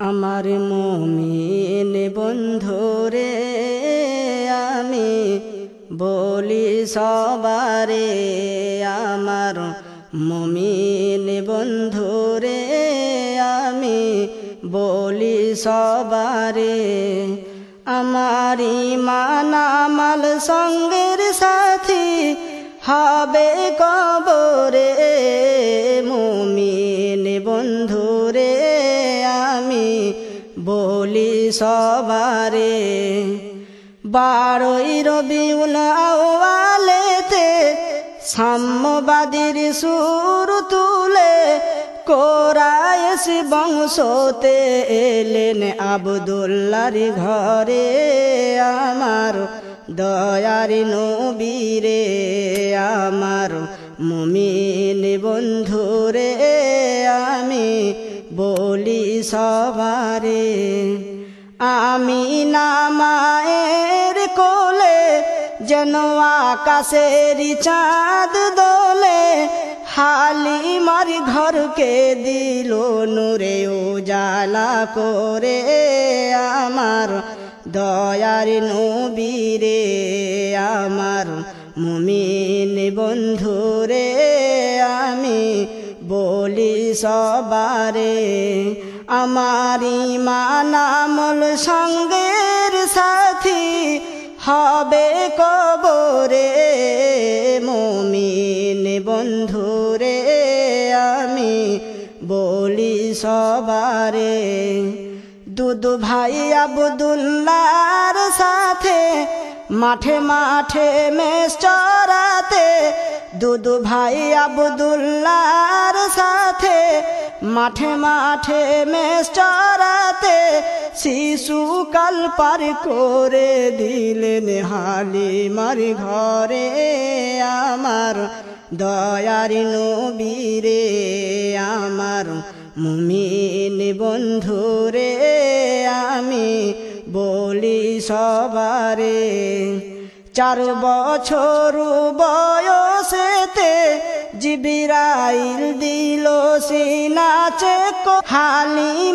আমার মমিন বন্ধুরে আমি বলি সবারে, আমার মমিন বন্ধুরে আমি বলি সবারে। আমার ইমান আমাল সঙ্গের সাথী হবে কবরে, মুমিন বন্ধুরে বলি সবারে বারোই রবিউল আওয়ালেতে সাম্যবাদীর সুর তুলে কোরায়েস বংশতে এলেন আবদুল্লার ঘরে। আমার দয়ার নবীরে, আমার মুমিন বন্ধুরে, আমি বলি সবারে, আমি নামায়ের কোলে যেন আকাশের চাঁদ দোলে, হালিমার ঘরকে দিল নূরে উজালা করে আমার দয়ার নবীরে আমার মুমিন বন্ধুরে আমি বলি সবারে, আমার ইমান আমল সঙ্গের সাথী হবে কবরে। মুমিন বন্ধুরে আমি বলি সবারে দুদু ভাই আবদুল্লার সাথে মাঠে মাঠে চরাতে দুদু ভাই আবদুল্লার সাথে, মাঠে মাঠে মেষ চরাতে শিশু কাল পার করে দিলেন হালিমার ঘরে আমার দয়ার নবীরে আমার মুমিন বন্ধুরে আমি বলি সবারে। চার বছর বয়সেতে জিবিরাইল দিল সিনাচে হালিমা